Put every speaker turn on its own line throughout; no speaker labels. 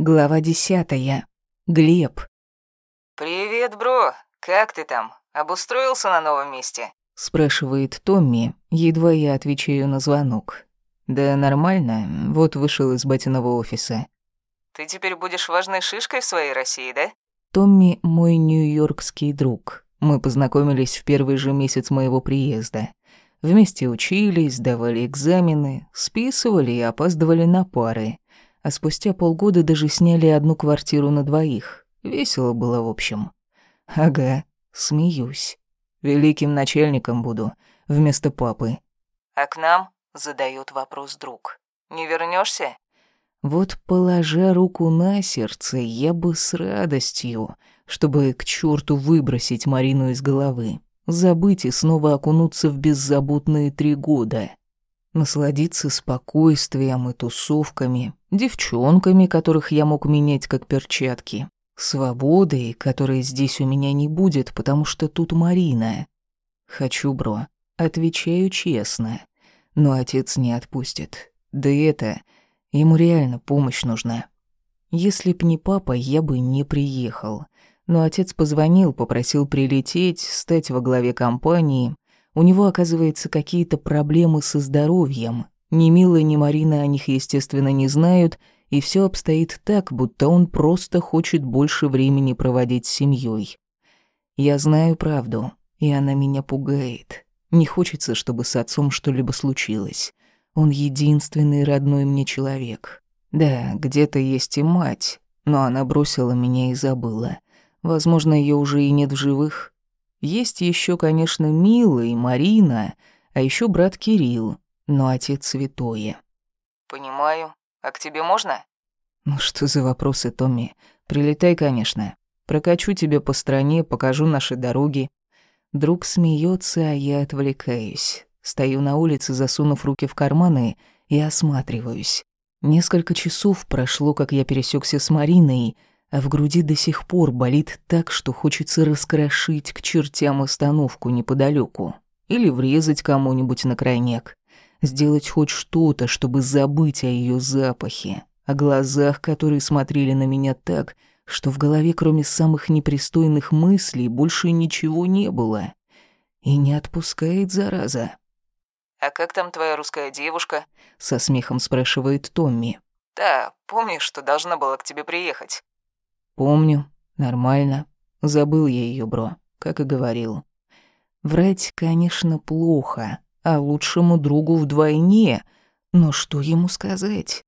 Глава десятая. Глеб.
«Привет, бро. Как ты там? Обустроился на новом месте?»
Спрашивает Томми, едва я отвечаю на звонок. Да нормально, вот вышел из батиного офиса.
«Ты теперь будешь важной шишкой в своей России, да?»
Томми – мой нью-йоркский друг. Мы познакомились в первый же месяц моего приезда. Вместе учились, давали экзамены, списывали и опаздывали на пары. А спустя полгода даже сняли одну квартиру на двоих. Весело было, в общем. Ага, смеюсь. Великим начальником буду, вместо папы.
«А к нам?» — задает вопрос друг. «Не вернешься?
Вот, положа руку на сердце, я бы с радостью, чтобы к черту выбросить Марину из головы, забыть и снова окунуться в беззаботные три года. Насладиться спокойствием и тусовками, девчонками, которых я мог менять как перчатки, свободой, которой здесь у меня не будет, потому что тут Марина. Хочу, бро, отвечаю честно, но отец не отпустит. Да и это, ему реально помощь нужна. Если б не папа, я бы не приехал. Но отец позвонил, попросил прилететь, стать во главе компании — у него, оказывается, какие-то проблемы со здоровьем. Ни Мила, ни Марина о них, естественно, не знают, и все обстоит так, будто он просто хочет больше времени проводить с семьей. Я знаю правду, и она меня пугает. Не хочется, чтобы с отцом что-либо случилось. Он единственный родной мне человек. Да, где-то есть и мать, но она бросила меня и забыла. Возможно, ее уже и нет в живых. Есть еще, конечно, Мила и Марина, а еще брат Кирилл, но отец святое.
«Понимаю. А к тебе можно?»
«Ну что за вопросы, Томми? Прилетай, конечно. Прокачу тебя по стране, покажу наши дороги». Друг смеется, а я отвлекаюсь. Стою на улице, засунув руки в карманы, и осматриваюсь. Несколько часов прошло, как я пересекся с Мариной, а в груди до сих пор болит так, что хочется раскрошить к чертям остановку неподалеку или врезать кому-нибудь на крайняк, сделать хоть что-то, чтобы забыть о ее запахе, о глазах, которые смотрели на меня так, что в голове, кроме самых непристойных мыслей, больше ничего не было. И не отпускает зараза.
«А как там твоя русская девушка?»
— со смехом спрашивает Томми.
«Да, помнишь, что должна была к тебе приехать?»
Помню, нормально. Забыл я ее, бро, как и говорил. Врать, конечно, плохо, а лучшему другу вдвойне. Но что ему сказать?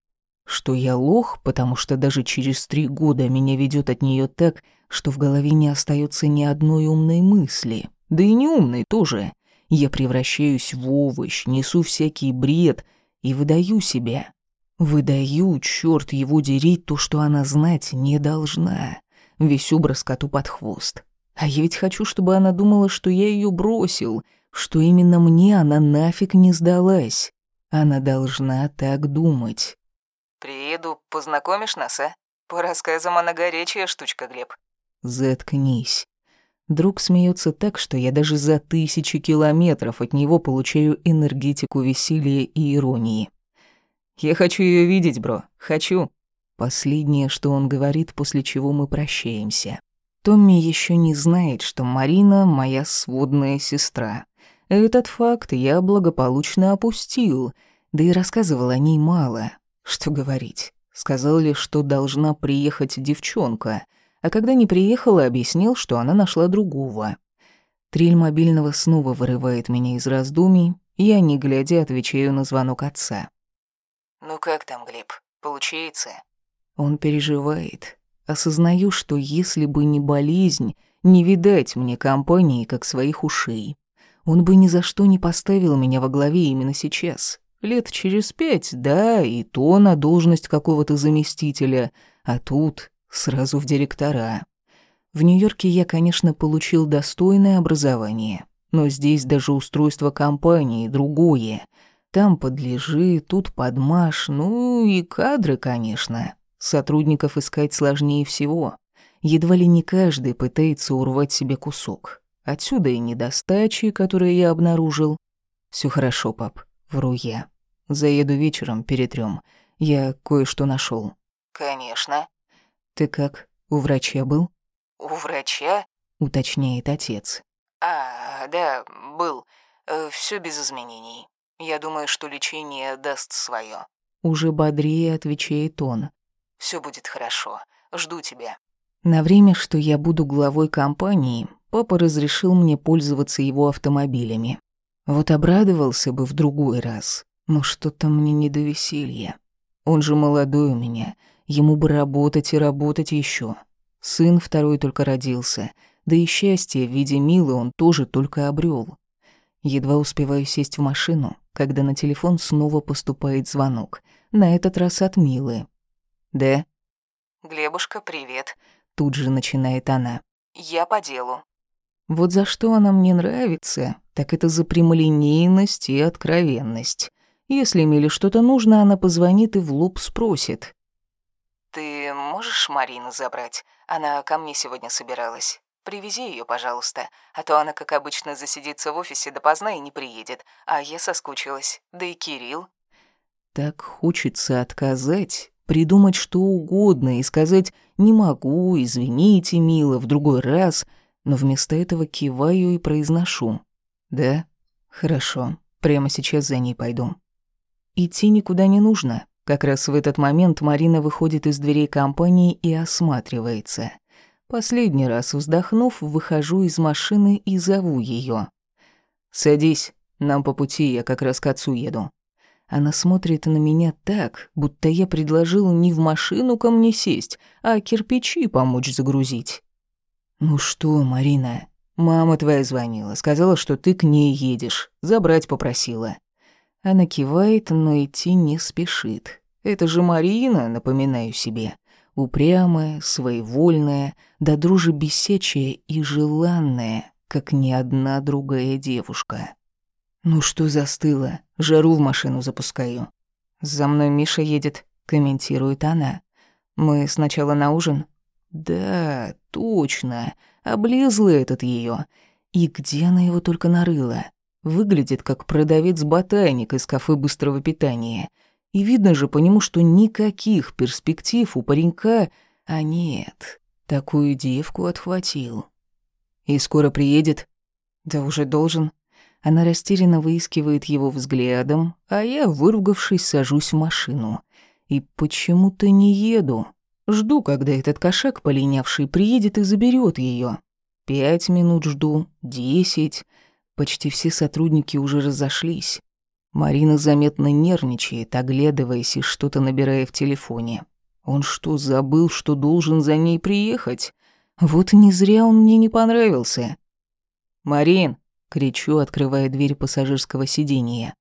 Что я лох, потому что даже через три года меня ведет от нее так, что в голове не остается ни одной умной мысли. Да и не умной тоже. Я превращаюсь в овощ, несу всякий бред и выдаю себя. Выдаю, черт его дери, то, что она знать не должна. Весь образ коту под хвост. А я ведь хочу, чтобы она думала, что я ее бросил, что именно мне она нафиг не сдалась. Она должна так думать.
«Приеду, познакомишь нас, а? По рассказам она горячая штучка, Глеб».
«Заткнись». Друг смеется так, что я даже за тысячи километров от него получаю энергетику веселья и иронии. Я хочу ее видеть, бро. Хочу. Последнее, что он говорит, после чего мы прощаемся. Томми еще не знает, что Марина моя сводная сестра. Этот факт я благополучно опустил, да и рассказывал о ней мало. Что говорить? Сказал лишь, что должна приехать девчонка, а когда не приехала, объяснил, что она нашла другого. Трель мобильного снова вырывает меня из раздумий, я, не глядя, отвечаю на звонок отца.
«Ну как там, Глеб, получается?»
Он переживает. Осознаю, что если бы не болезнь, не видать мне компании, как своих ушей. Он бы ни за что не поставил меня во главе именно сейчас. Лет через пять, да, и то на должность какого-то заместителя, а тут сразу в директора. В Нью-Йорке я, конечно, получил достойное образование, но здесь даже устройство компании другое — там подлежи, тут подмаш, ну и кадры, конечно. Сотрудников искать сложнее всего. Едва ли не каждый пытается урвать себе кусок. Отсюда и недостачи, которые я обнаружил. Все хорошо, пап, вру я. Заеду вечером, перетрем. Я кое-что нашел.
Конечно.
Ты как, у врача был?
У врача?
Уточняет отец.
А, да, был. Все без изменений. Я думаю, что лечение даст свое.
Уже бодрее отвечает он.
Все будет хорошо. Жду тебя.
На время, что я буду главой компании, папа разрешил мне пользоваться его автомобилями. Вот обрадовался бы в другой раз, но что-то мне не до веселья. Он же молодой у меня, ему бы работать и работать еще. Сын второй только родился, да и счастье в виде Милы он тоже только обрел. Едва успеваю сесть в машину, когда на телефон снова поступает звонок, на этот раз от Милы. «Да?»
«Глебушка, привет», —
тут же начинает она.
«Я по делу».
Вот за что она мне нравится, так это за прямолинейность и откровенность. Если Миле что-то нужно, она позвонит и в лоб спросит.
«Ты можешь Марину забрать? Она ко мне сегодня собиралась. Привези ее, пожалуйста, а то она, как обычно, засидится в офисе допоздна и не приедет, а я соскучилась. Да и Кирилл».
Так хочется отказать, придумать что угодно и сказать «не могу, извините, мило, в другой раз», но вместо этого киваю и произношу «да, хорошо, прямо сейчас за ней пойду». Идти никуда не нужно. Как раз в этот момент Марина выходит из дверей компании и осматривается. Последний раз вздохнув, выхожу из машины и зову ее. «Садись, нам по пути, я как раз к отцу еду». Она смотрит на меня так, будто я предложил не в машину ко мне сесть, а кирпичи помочь загрузить. «Ну что, Марина, мама твоя звонила, сказала, что ты к ней едешь, забрать попросила». Она кивает, но идти не спешит. Это же Марина, напоминаю себе. Упрямая, своевольная, да друже бесячая и желанная, как ни одна другая девушка. «Ну что застыла? Жару в машину запускаю». «За мной Миша едет», — комментирует она. «Мы сначала на ужин?» «Да, точно. Облезла этот ее. И где она его только нарыла?» Выглядит как продавец-ботаник из кафе быстрого питания. И видно же по нему, что никаких перспектив у паренька, а нет, такую девку отхватил. И скоро приедет? Да уже должен. Она растерянно выискивает его взглядом, а я, выругавшись, сажусь в машину. И почему-то не еду. Жду, когда этот кошак полинявший приедет и заберет ее. Пять минут жду, десять. Почти все сотрудники уже разошлись. Марина заметно нервничает, оглядываясь и что-то набирая в телефоне. Он что, забыл, что должен за ней приехать? Вот не зря он мне не понравился. «Марин!» — кричу, открывая дверь пассажирского сиденья.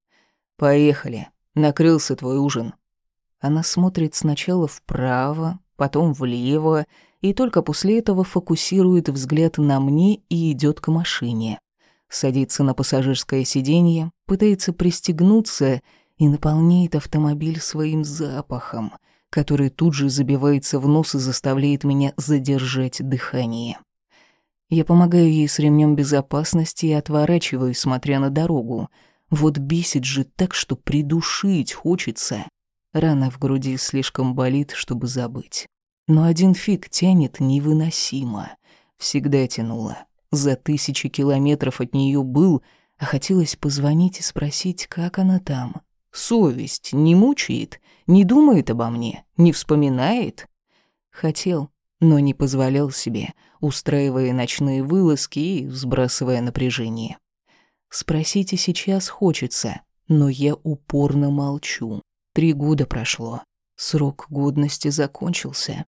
«Поехали. Накрылся твой ужин». Она смотрит сначала вправо, потом влево, и только после этого фокусирует взгляд на мне и идет к машине садится на пассажирское сиденье, пытается пристегнуться и наполняет автомобиль своим запахом, который тут же забивается в нос и заставляет меня задержать дыхание. Я помогаю ей с ремнем безопасности и отворачиваюсь, смотря на дорогу. Вот бесит же так, что придушить хочется. Рана в груди слишком болит, чтобы забыть. Но один фиг тянет невыносимо. Всегда тянуло за тысячи километров от нее был, а хотелось позвонить и спросить, как она там. Совесть не мучает, не думает обо мне, не вспоминает. Хотел, но не позволял себе, устраивая ночные вылазки и сбрасывая напряжение. Спросите сейчас хочется, но я упорно молчу. Три года прошло. Срок годности закончился.